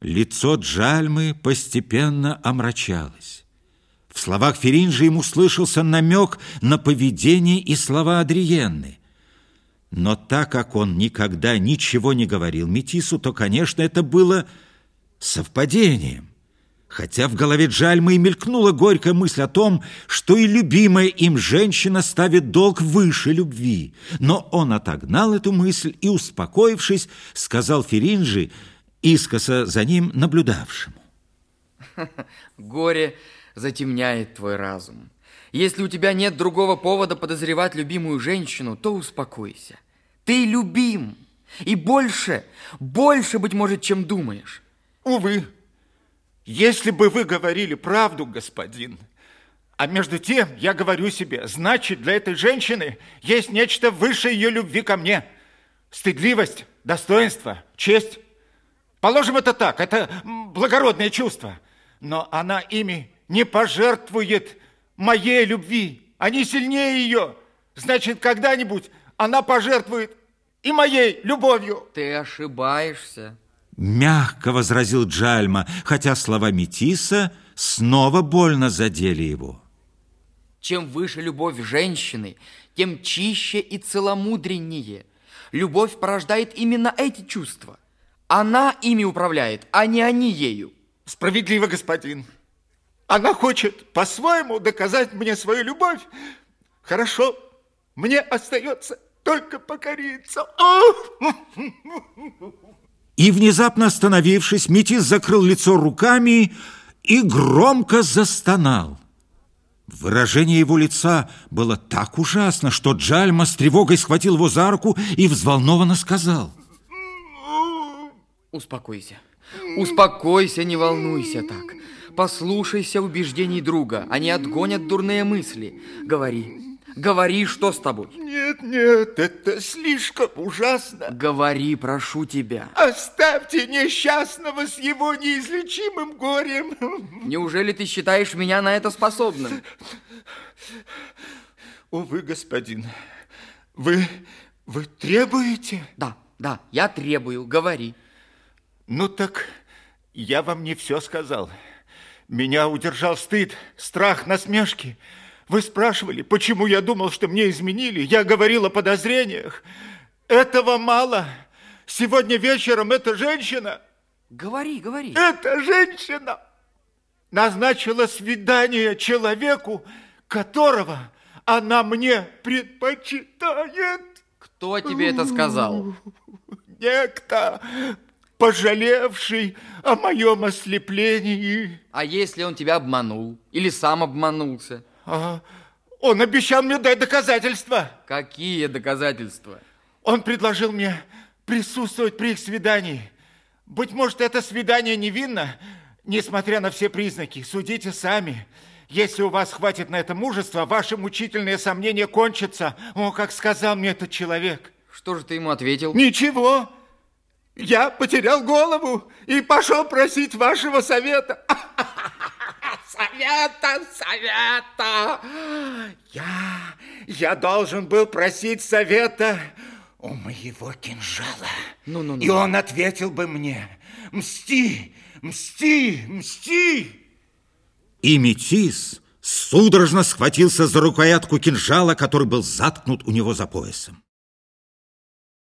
Лицо Джальмы постепенно омрачалось. В словах Феринжи ему слышался намек на поведение и слова Адриенны. Но так как он никогда ничего не говорил Метису, то, конечно, это было совпадением. Хотя в голове Джальмы и мелькнула горькая мысль о том, что и любимая им женщина ставит долг выше любви. Но он отогнал эту мысль и, успокоившись, сказал Феринжи, искоса за ним наблюдавшему. Горе затемняет твой разум. Если у тебя нет другого повода подозревать любимую женщину, то успокойся. Ты любим. И больше, больше, быть может, чем думаешь. Увы, если бы вы говорили правду, господин, а между тем я говорю себе, значит, для этой женщины есть нечто выше ее любви ко мне. Стыдливость, достоинство, честь. Положим это так, это благородное чувство. Но она ими не пожертвует моей любви. Они сильнее ее. Значит, когда-нибудь она пожертвует и моей любовью. Ты ошибаешься. Мягко возразил Джальма, хотя слова Метиса снова больно задели его. Чем выше любовь женщины, тем чище и целомудреннее. Любовь порождает именно эти чувства. Она ими управляет, а не они ею. Справедливо, господин. Она хочет по-своему доказать мне свою любовь. Хорошо, мне остается только покориться. И внезапно остановившись, Метис закрыл лицо руками и громко застонал. Выражение его лица было так ужасно, что Джальма с тревогой схватил его за руку и взволнованно сказал. Успокойся. Успокойся, не волнуйся так. Послушайся убеждений друга, они отгонят дурные мысли. Говори, говори, что с тобой? Нет, нет, это слишком ужасно. Говори, прошу тебя. Оставьте несчастного с его неизлечимым горем. Неужели ты считаешь меня на это способным? Увы, господин, вы, вы требуете? Да, да, я требую, говори. Ну так я вам не все сказал. Меня удержал стыд, страх, насмешки. Вы спрашивали, почему я думал, что мне изменили. Я говорил о подозрениях. Этого мало. Сегодня вечером эта женщина... Говори, говори. Эта женщина назначила свидание человеку, которого она мне предпочитает. Кто тебе это сказал? Некто, пожалевший о моем ослеплении. А если он тебя обманул? Или сам обманулся? А, он обещал мне дать доказательства. Какие доказательства? Он предложил мне присутствовать при их свидании. Быть может, это свидание невинно, несмотря на все признаки. Судите сами. Если у вас хватит на это мужества, ваши мучительные сомнения кончатся. О, как сказал мне этот человек. Что же ты ему ответил? Ничего. Я потерял голову и пошел просить вашего совета. Совета, совета. Я, я должен был просить совета у моего кинжала. Ну, ну, ну. И он ответил бы мне, мсти, мсти, мсти. И Метис судорожно схватился за рукоятку кинжала, который был заткнут у него за поясом.